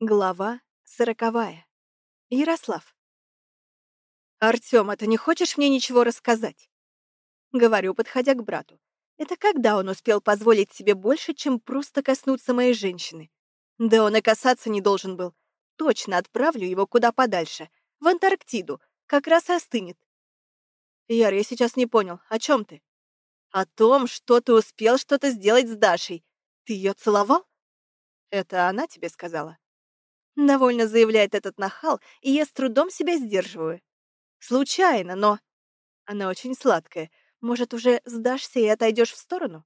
Глава сороковая. Ярослав. «Артём, а ты не хочешь мне ничего рассказать?» Говорю, подходя к брату. Это когда он успел позволить себе больше, чем просто коснуться моей женщины? Да он и касаться не должен был. Точно отправлю его куда подальше, в Антарктиду, как раз и остынет. Яр, я сейчас не понял, о чем ты? О том, что ты успел что-то сделать с Дашей. Ты ее целовал? Это она тебе сказала? Довольно заявляет этот нахал, и я с трудом себя сдерживаю. Случайно, но... Она очень сладкая. Может, уже сдашься и отойдешь в сторону?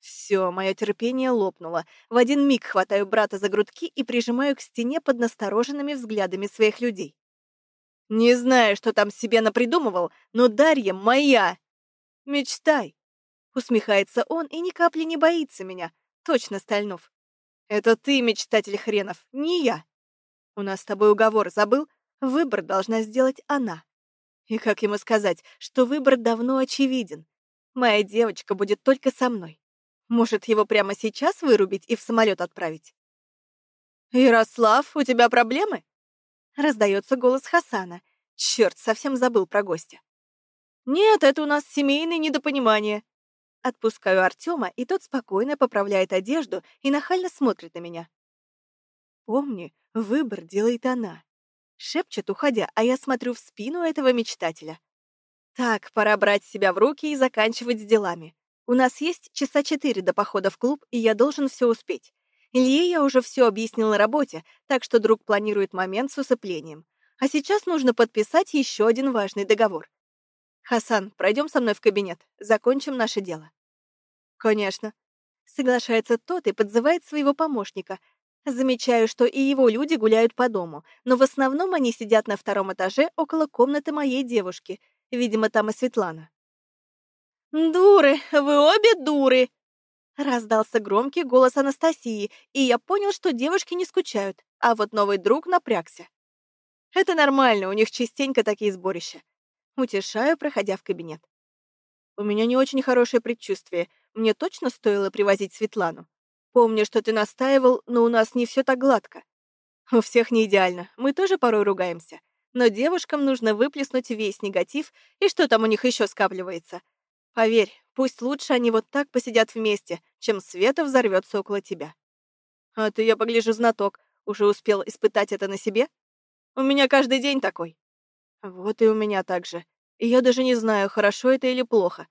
Все, мое терпение лопнуло. В один миг хватаю брата за грудки и прижимаю к стене под настороженными взглядами своих людей. Не знаю, что там себе напридумывал, но Дарья моя. Мечтай. Усмехается он и ни капли не боится меня. Точно, Стальнов. Это ты, мечтатель хренов, не я. У нас с тобой уговор, забыл? Выбор должна сделать она. И как ему сказать, что выбор давно очевиден? Моя девочка будет только со мной. Может, его прямо сейчас вырубить и в самолет отправить? «Ярослав, у тебя проблемы?» Раздается голос Хасана. Черт, совсем забыл про гостя. «Нет, это у нас семейное недопонимание». Отпускаю Артема, и тот спокойно поправляет одежду и нахально смотрит на меня. Помни, выбор делает она. Шепчет, уходя, а я смотрю в спину этого мечтателя. Так, пора брать себя в руки и заканчивать с делами. У нас есть часа четыре до похода в клуб, и я должен все успеть. Илье я уже все объяснил на работе, так что друг планирует момент с усыплением. А сейчас нужно подписать еще один важный договор. Хасан, пройдем со мной в кабинет, закончим наше дело. Конечно. Соглашается тот и подзывает своего помощника, Замечаю, что и его люди гуляют по дому, но в основном они сидят на втором этаже около комнаты моей девушки. Видимо, там и Светлана. «Дуры! Вы обе дуры!» Раздался громкий голос Анастасии, и я понял, что девушки не скучают, а вот новый друг напрягся. Это нормально, у них частенько такие сборища. Утешаю, проходя в кабинет. У меня не очень хорошее предчувствие. Мне точно стоило привозить Светлану? Помню, что ты настаивал, но у нас не все так гладко. У всех не идеально, мы тоже порой ругаемся. Но девушкам нужно выплеснуть весь негатив, и что там у них еще скапливается. Поверь, пусть лучше они вот так посидят вместе, чем Света взорвется около тебя. А ты, я погляжу, знаток, уже успел испытать это на себе? У меня каждый день такой. Вот и у меня так же. И я даже не знаю, хорошо это или плохо.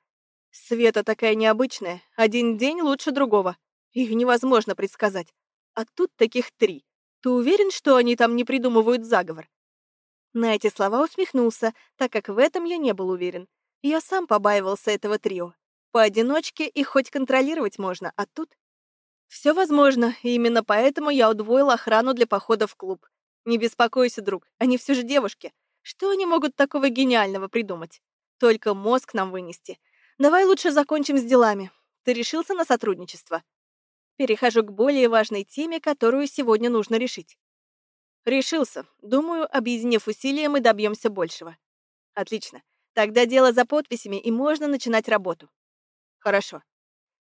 Света такая необычная, один день лучше другого. Их невозможно предсказать. А тут таких три. Ты уверен, что они там не придумывают заговор?» На эти слова усмехнулся, так как в этом я не был уверен. Я сам побаивался этого трио. Поодиночке их хоть контролировать можно, а тут... Все возможно, и именно поэтому я удвоил охрану для похода в клуб. Не беспокойся, друг, они все же девушки. Что они могут такого гениального придумать? Только мозг нам вынести. Давай лучше закончим с делами. Ты решился на сотрудничество? Перехожу к более важной теме, которую сегодня нужно решить. Решился. Думаю, объединив усилия, мы добьемся большего. Отлично. Тогда дело за подписями, и можно начинать работу. Хорошо.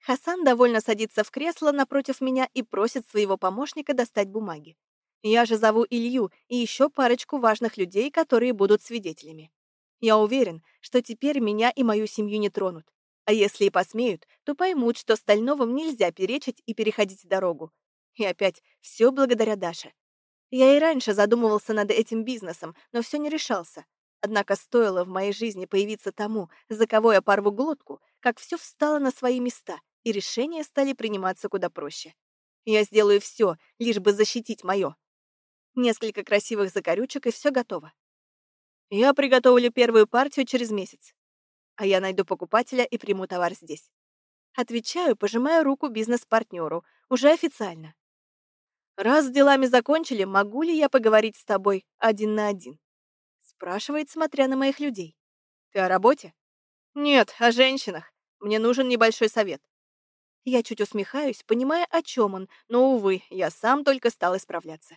Хасан довольно садится в кресло напротив меня и просит своего помощника достать бумаги. Я же зову Илью и еще парочку важных людей, которые будут свидетелями. Я уверен, что теперь меня и мою семью не тронут. А если и посмеют, то поймут, что Стальновым нельзя перечить и переходить дорогу. И опять все благодаря Даше. Я и раньше задумывался над этим бизнесом, но все не решался. Однако стоило в моей жизни появиться тому, за кого я порву глотку, как все встало на свои места, и решения стали приниматься куда проще. Я сделаю все, лишь бы защитить мое. Несколько красивых закорючек, и все готово. Я приготовлю первую партию через месяц а я найду покупателя и приму товар здесь. Отвечаю, пожимая руку бизнес-партнеру, уже официально. «Раз с делами закончили, могу ли я поговорить с тобой один на один?» Спрашивает, смотря на моих людей. «Ты о работе?» «Нет, о женщинах. Мне нужен небольшой совет». Я чуть усмехаюсь, понимая, о чем он, но, увы, я сам только стал исправляться.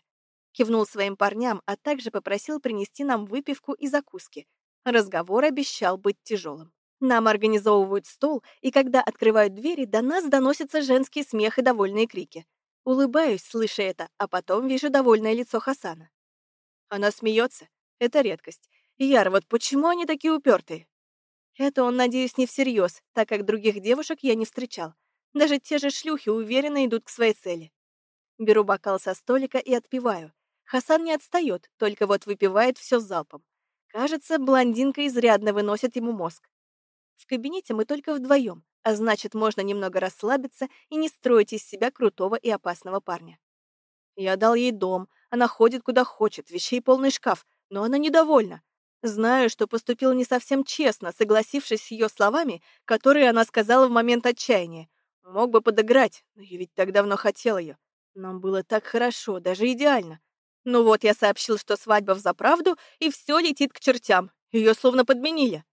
Кивнул своим парням, а также попросил принести нам выпивку и закуски, Разговор обещал быть тяжелым. Нам организовывают стол, и когда открывают двери, до нас доносится женский смех и довольные крики. Улыбаюсь, слыша это, а потом вижу довольное лицо Хасана. Она смеется. Это редкость. Яр, вот почему они такие упертые? Это он, надеюсь, не всерьез, так как других девушек я не встречал. Даже те же шлюхи уверенно идут к своей цели. Беру бокал со столика и отпиваю. Хасан не отстает, только вот выпивает все залпом. Кажется, блондинка изрядно выносит ему мозг. В кабинете мы только вдвоем, а значит, можно немного расслабиться и не строить из себя крутого и опасного парня. Я дал ей дом, она ходит куда хочет, вещей полный шкаф, но она недовольна. Знаю, что поступил не совсем честно, согласившись с ее словами, которые она сказала в момент отчаяния. Мог бы подыграть, но я ведь так давно хотел ее. Нам было так хорошо, даже идеально. Ну вот, я сообщил, что свадьба в заправду, и все летит к чертям. Ее словно подменили.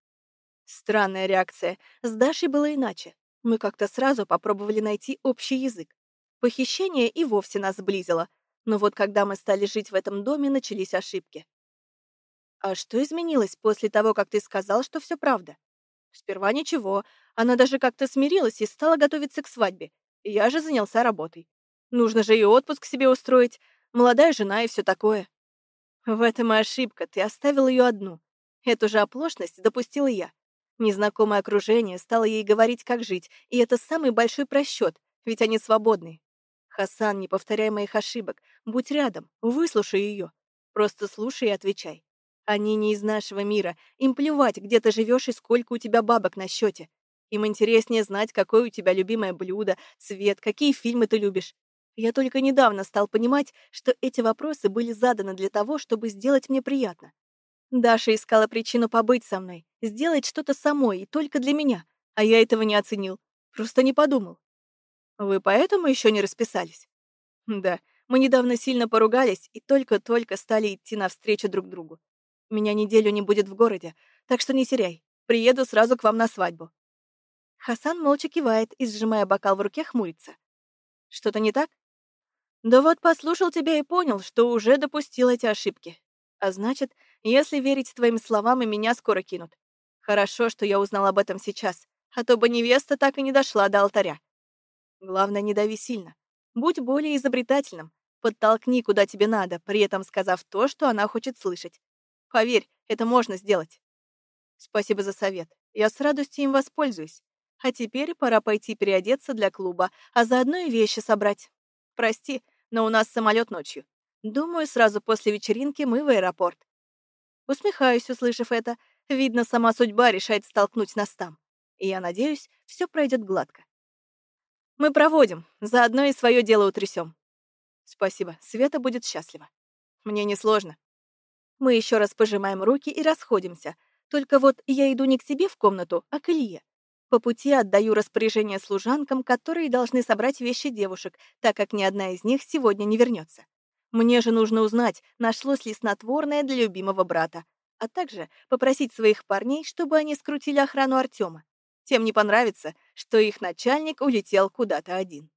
Странная реакция. С Дашей было иначе. Мы как-то сразу попробовали найти общий язык. Похищение и вовсе нас сблизило. Но вот когда мы стали жить в этом доме, начались ошибки. «А что изменилось после того, как ты сказал, что все правда?» «Сперва ничего. Она даже как-то смирилась и стала готовиться к свадьбе. Я же занялся работой. Нужно же и отпуск себе устроить. Молодая жена и все такое». «В этом и ошибка. Ты оставил ее одну. Эту же оплошность допустила я. Незнакомое окружение стало ей говорить, как жить, и это самый большой просчет, ведь они свободны. Хасан, не повторяй моих ошибок. Будь рядом, выслушай ее. Просто слушай и отвечай. Они не из нашего мира. Им плевать, где ты живешь и сколько у тебя бабок на счете. Им интереснее знать, какое у тебя любимое блюдо, цвет, какие фильмы ты любишь. Я только недавно стал понимать, что эти вопросы были заданы для того, чтобы сделать мне приятно. Даша искала причину побыть со мной, сделать что-то самой и только для меня, а я этого не оценил, просто не подумал. Вы поэтому еще не расписались? Да, мы недавно сильно поругались и только-только стали идти навстречу друг другу. Меня неделю не будет в городе, так что не теряй. Приеду сразу к вам на свадьбу». Хасан молча кивает и, сжимая бокал в руке, хмурится. «Что-то не так?» «Да вот послушал тебя и понял, что уже допустил эти ошибки. А значит, если верить твоим словам, и меня скоро кинут. Хорошо, что я узнал об этом сейчас, а то бы невеста так и не дошла до алтаря. Главное, не дави сильно. Будь более изобретательным. Подтолкни, куда тебе надо, при этом сказав то, что она хочет слышать. Поверь, это можно сделать. Спасибо за совет. Я с радостью им воспользуюсь. А теперь пора пойти переодеться для клуба, а заодно и вещи собрать. Прости, но у нас самолет ночью. Думаю, сразу после вечеринки мы в аэропорт. Усмехаюсь, услышав это. Видно, сама судьба решает столкнуть нас там. И я надеюсь, все пройдет гладко. Мы проводим, заодно и свое дело утрясем. Спасибо, Света будет счастлива. Мне несложно. Мы еще раз пожимаем руки и расходимся. Только вот я иду не к себе в комнату, а к Илье. По пути отдаю распоряжение служанкам, которые должны собрать вещи девушек, так как ни одна из них сегодня не вернется. Мне же нужно узнать, нашлось ли снотворное для любимого брата, а также попросить своих парней, чтобы они скрутили охрану Артема. Тем не понравится, что их начальник улетел куда-то один.